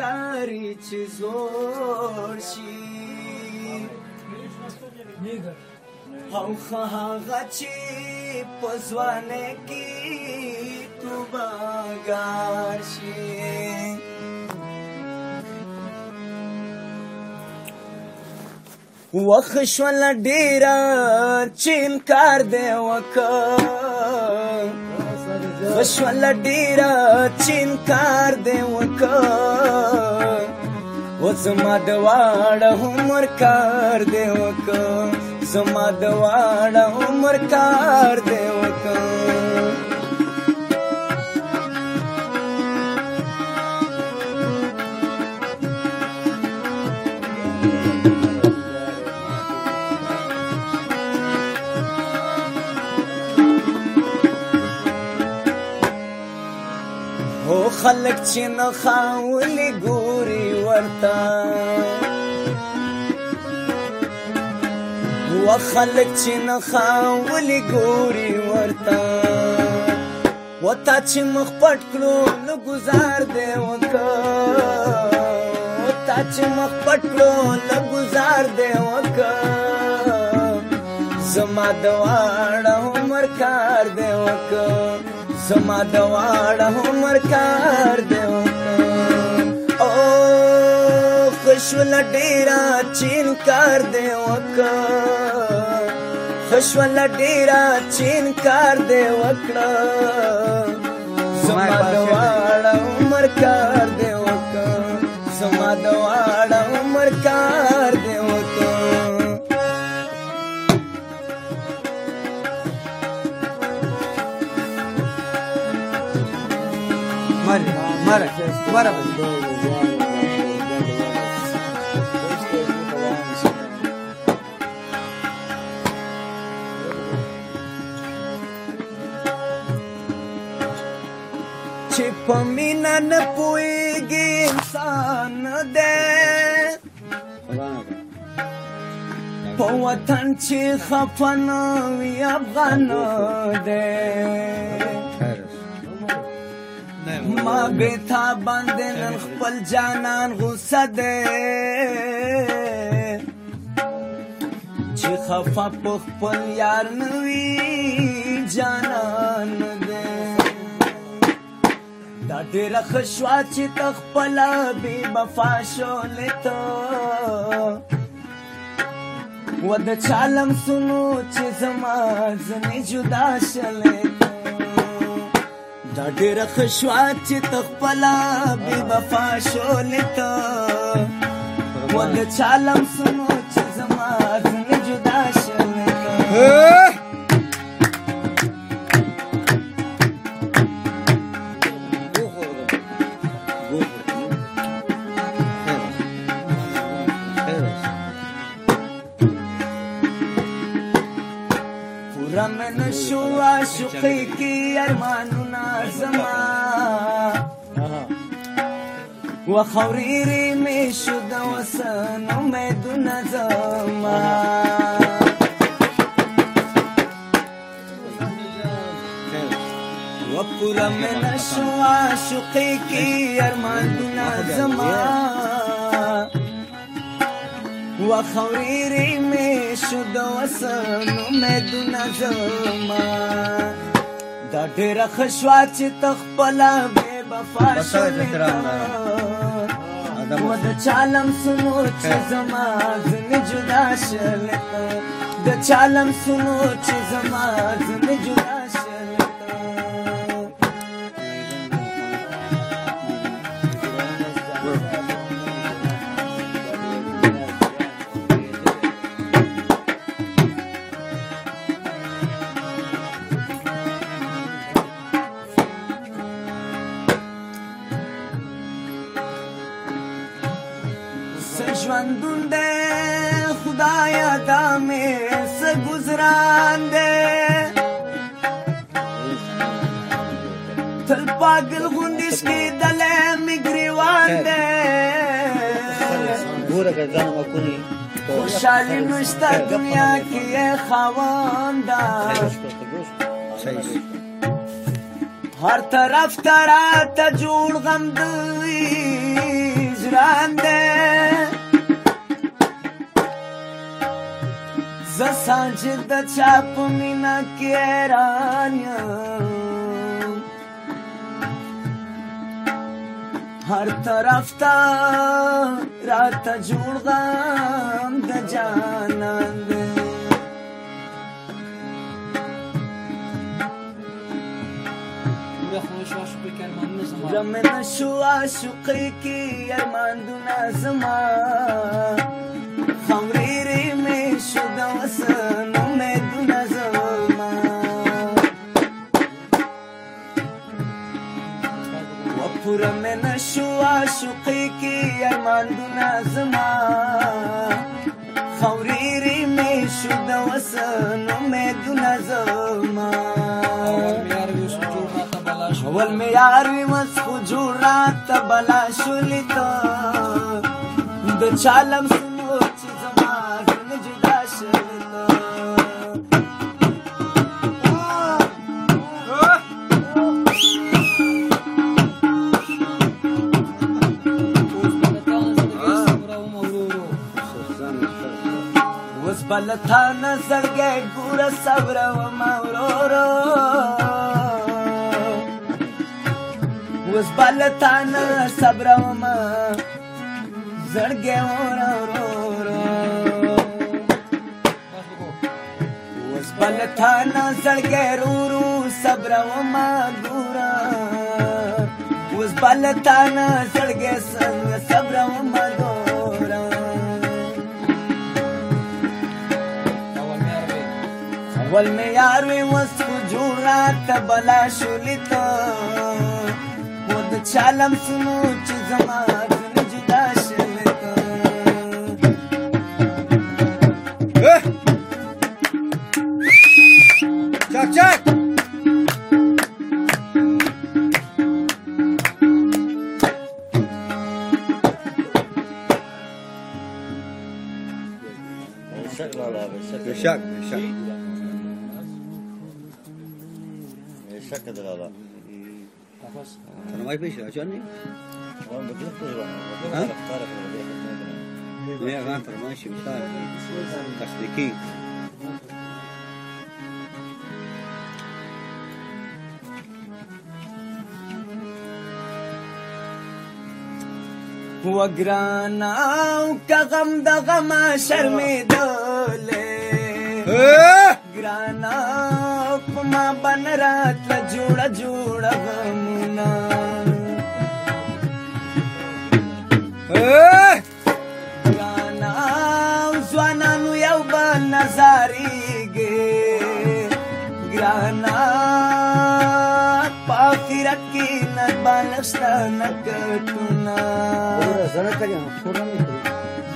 کاری چی زور شی او خواهغا چی پزوانه کی تو باگار شی وخ شوال ډیره چین کار دی وکړ وشول ډیره چین کار دی وکړ وسما د واړه عمر کار دی وکړ زما د واړه عمر کار دی خلک چې نه خاولي ګوري ورته و خلک چې نه خاولي ګوري ورته و تا چې مخ پټ کړو نو گزار دې وکړه تا چې مخ پټ کړو نو گزار دې وکړه زما دواړه عمر کار دې وکړه زما د واړه عمر کار دی او خوشول ډیرا چین کار دی وکا خوشول ډیرا چین کار دی وکړه زما د واړه عمر کار دی وکا زما د واړه عمر کار مرگ مرگ مرگ چې په مینا نه پويږي انسان دې په وطن چې خفن وي افغان دې ما بیتا باندې نن خپل جانان غوسه ده چې خفا په خپل یار نوي جانان ده دا ډېر خوشوا چې تخپل بي وفا شو لته ود چالم سنو چې زما زنه جدا شلته دا ډېر خوشوا چې تخپلا بي وفا شولې ته وګ چالم سنو چې زما ځنه جدا شولې ته رمن شو عاشقی کی ارمانو و خوریری می شد وسن امیدونه زمان و پورا من شو عاشقی کی ارمانونه زمان و خوریری می شد وسن امیدونه زمان دا ډیره خشوا چې تخپل به بفاشه و د چالم سنور چې زما زنه جدا شل د چالم سنور چې زما زنه جدا شل ژوندون دی خدایا دا مې څه گزران دی تل پاگل غوندې سکېدلی مې ګرېوان دی ګوره که ځان مکونې خوشحالي نشته دنیا کې یې خاونده هر طرف ته راته جوړ غم دی ګران دی Zasam ci da هر طرف تا را تا جوړدم د جانان شو عاشقی کی ارمان دو نازمان خمریری می شد وسن امیدونه زما و پورا من نشو عاشقی کی ارمان دونه زما خمریری می شد وسن امیدونه زما اول می یاروی مسخو جوړه تبلا شولې ته د چالم سو بل تا نظرګه ګور صبر و مورورو اوس بل تا نه صبر و ما زړګه مورورو اوس بل تا نه زړګه رورو صبر و ما ګورا اوس بل تا نه زړګه څنګه صبر و ما ګورا ول می یار وی وس جوړا تبلا شولې ته ود چالم سمو چې زما عجبني لا غاطر ماشي مخالف تخليكي و ګران او کغم د غما شرمېدلې ګران او ما بن رات له جوړ جوړ غمونه ګرانو ځوانانو یو بل نظارېږي ګرانا پاخرت کې نه بنسته نه کټونه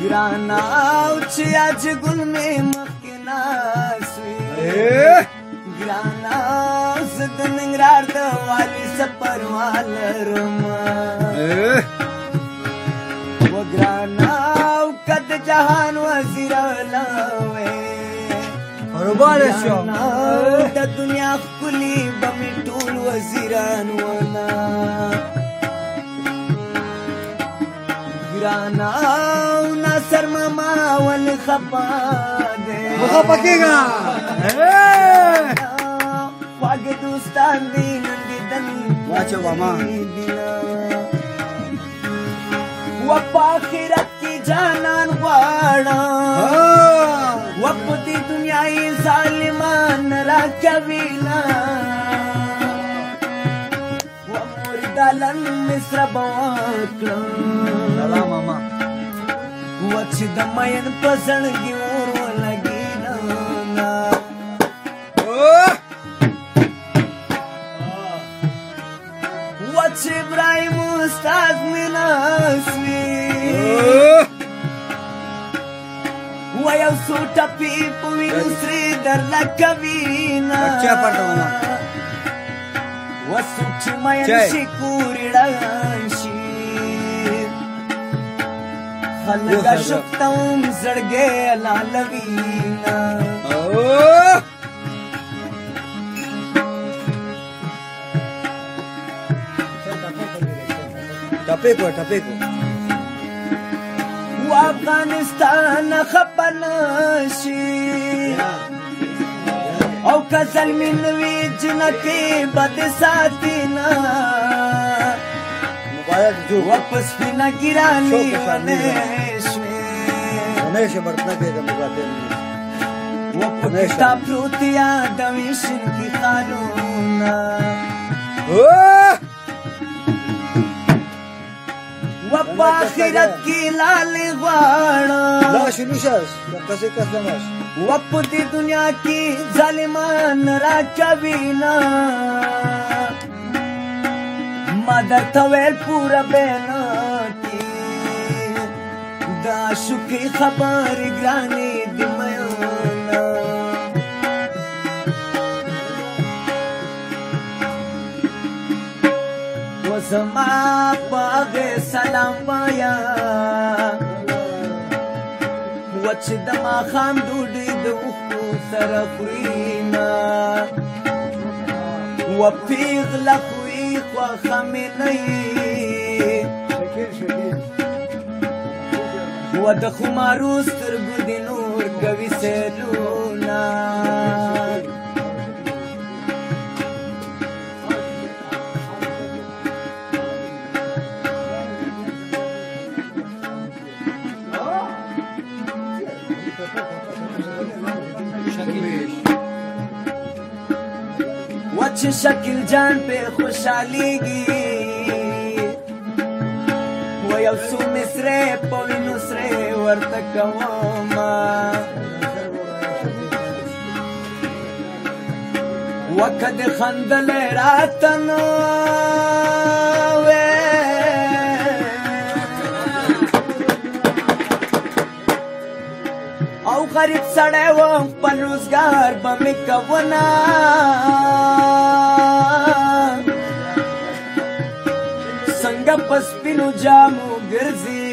ګرانا او چې اج ګل مې مخکې ناسوي ګرانا زدن ننګرهار د والی سپروال رما باره شو د دنیا خپلی بمې ټول وزیران ونا ګرانا ونا سرما ما ول خپا دې خپا کېګا واګ دوستان دې نن دې دن واچو ما وپا خیرت کی جانان واړم وطن مصر باکړه لالا ماما وچ د مین پسند کې اور لګی نا وچ ابراهيم استاد مینا سوي وایو سو ټپی په وینو سری در لکوینا بچا پټونه وسوچمینشي کوریړانشي خلګ شفتم زړګې لالوینا ټپې کو ټپې کو افغانستان خپل شي yeah. او کزل من وی جنتی بد ساتینا مبارک جو واپس پینا گرانی ونیش می ونیش مرتنا بیگم باتن و پتا پروتیا دمیشن کی خارونا و پا آخرت کی لال غواړه لا شنو شاس کسه کسه ماشه وپ دی دنیا کی ظالمان را چوینا مادر تویل پورا بینا کی دا شکری خبر گرانی دی میانا وزما پاگ سلام پایا قوت چې د ماښام ډوډۍ د اوښکو سره خوري نه و پیغله خوی خوښه مې نه و د خمارو سترګو د نور کوي سیلونه وچ شکل جان په خوشاليږي و یو څو مصرې په وینو سره ورته کوم وکد خندل راتنو غریب سړی وم په روزګار به مې کوونه څنګه په سپینو جامو ګرځي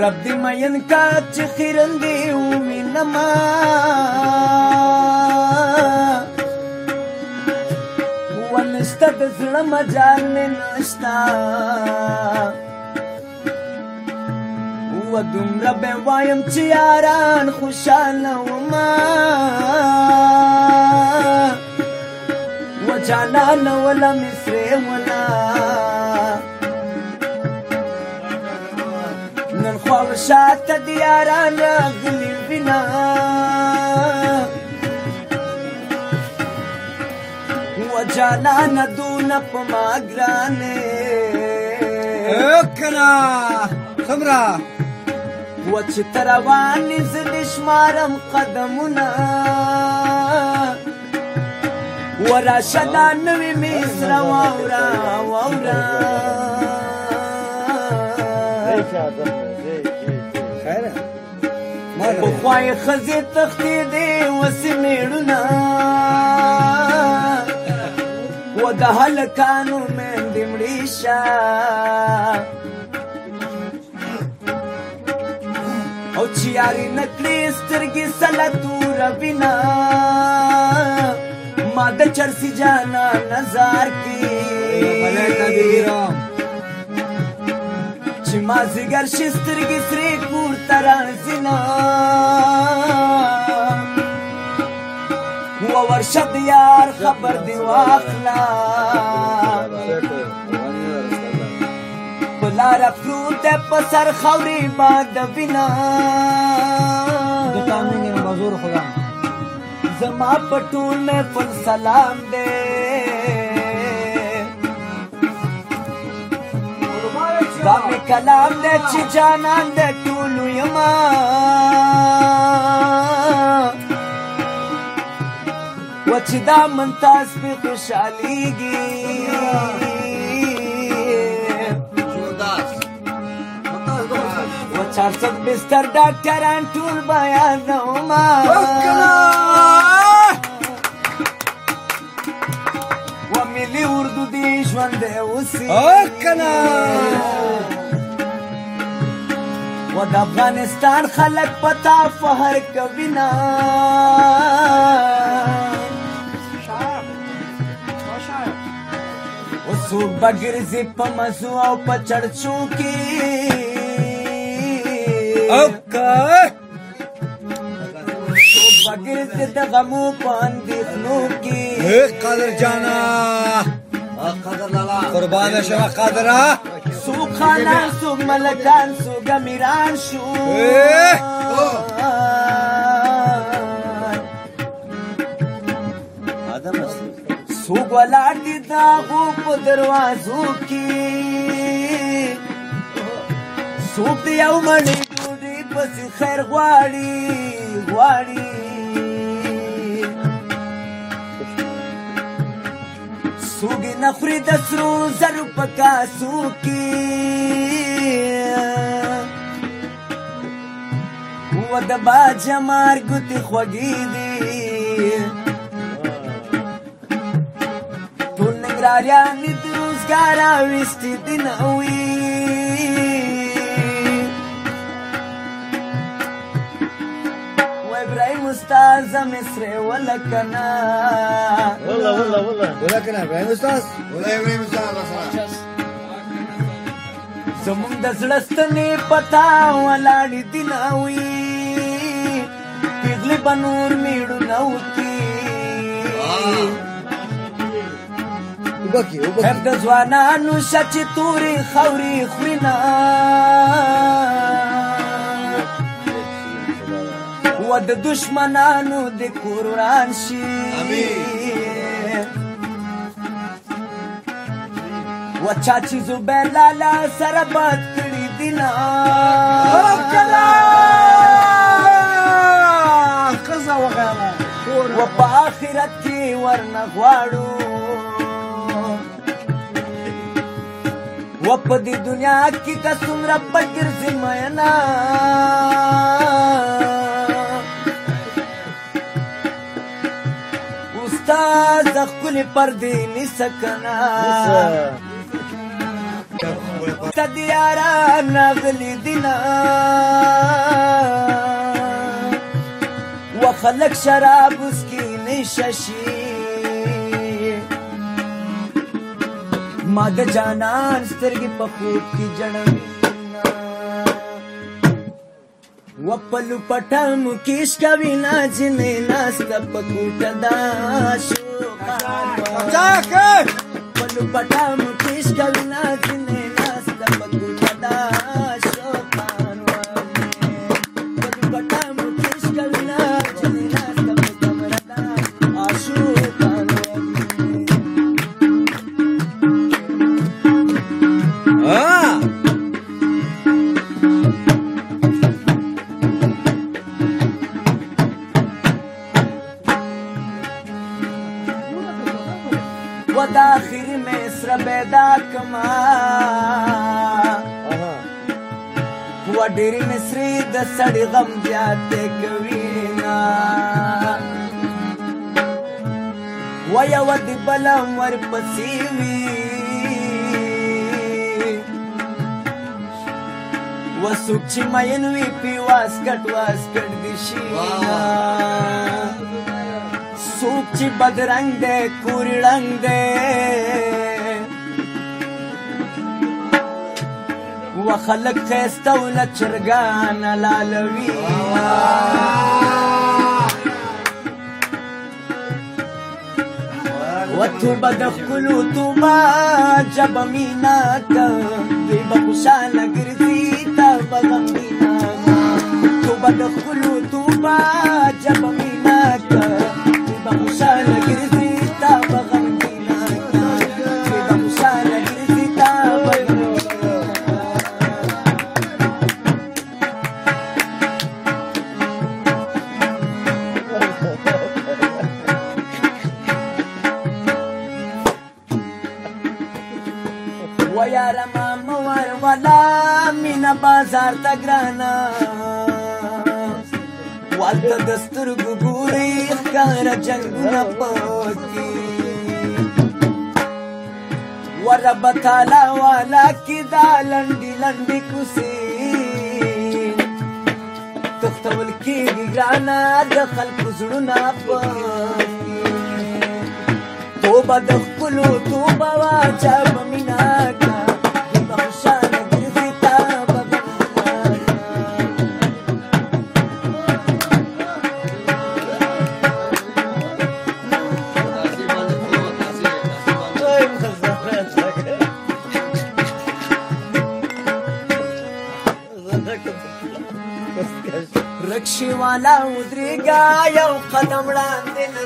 رب دې مین کا چې خیرندې ووینما ونسته د زړه مجال مې نشته و دومره به وایم چیاران یاران خوشاله وما و جانان ولا مصر ولا نن خواب شات دیاران غلی بنا و جانان دون په ما ګرانه اکرا سمرا و چې تروانې زلې شمارم قدمونه وراشه دا نوې مې زړه واوره واوره پخوای ښځې تختې دې وسې مېړونه و د هلکانو میندې مړې شه چې یاري نکلی سترګې سلا تور وینا ما د چرسی جانا نزار کی چې ما زګر شي سترګې سری کور تر زینا و ورشد یار خبر دی واخلا لار پروت په سر خوري باد وینا د تامین مزور خدا زما پټون پر سلام دے دا می کلام دې چې جانان دې ټول یما و چې دا من تاسو په خوشاليږي سرسد بستر ډاکټران ټول بیانوما و ملي اردو دې ژوند اوسي کنه و د افغانستان خلک پتا فخر کوي نه وسو بغیر زی په مزو او په چړچو کې اوکا وګرځې د غمو باندې خلو کې اے قدر جانا قدر لالا قربان شوه قدره سو خانان سو ملکان سو گمیران شو سو ولار دي دا غو په دروازو کې سو دی او منی بس خیر غواړي غواړي سوګ نخري د سرو زرو پکا سوکي و د باج مار ګوتې خوږې دي ټول نګراریان دې روزګار اوستې دین اوې مې سره ولکنا ولا ولا ولا ولکنا ابراهيم استاد ولا ابراهيم استاد زمون د زړستنې پتا ولاړې دي ناوي پیغلې بنور میړو نوتی وبکی وبکی هر د ځوانانو شچ توري خوري خوینا او د دشمنانو د کوران شي وچا چې زبیر لالا سره بد کړی دینا قزا وغیره و په آخرت کې ورنه غواړو و په دنیا کې که څومره بګر زماینا تا د خپل پردې نسکنا تدیارا نغلی دینا و خلق شراب اسکی نششی ما د جانان سترګې په خوب کې جنم ಒಪ್ಪಲು ಪಟ ಮುಖೇಶ್ ಕವಿನಾಜಿನೇ ನಾಸ್ತಪ್ಪ ಕೂಟದ ಅಶೋಕ ಒಪ್ಪಲು ಪಟ ಮುಖೇಶ್ ಕವಿನಾಜಿನ ډېری مصری د سړي غم زیاتې کوي نه ویا ودی بلا ور پسې وی وسوک چې مین وی پی واس کټ واس کټ دی شي سوک چې بدرنګ دې کورړنګ دې وخلق تيستا ولا تشرقان العلوي والتوبة دخلوا توبة جاب مينا طيبة خشانة قرزيتا بغمينا توبا دخلوا توبة جاب مينا طيبة خشانة قرزيتا بازار تا ګرانا والته دستور ګوري ښکارا جنگونه پوتي ورب تعالی والا کی دا لنډي لنډي کوسي تختول کی دی ګرانا د خلق زړونه پوتي توبه د خپل توبه واچبه یو قدم وړاندې نه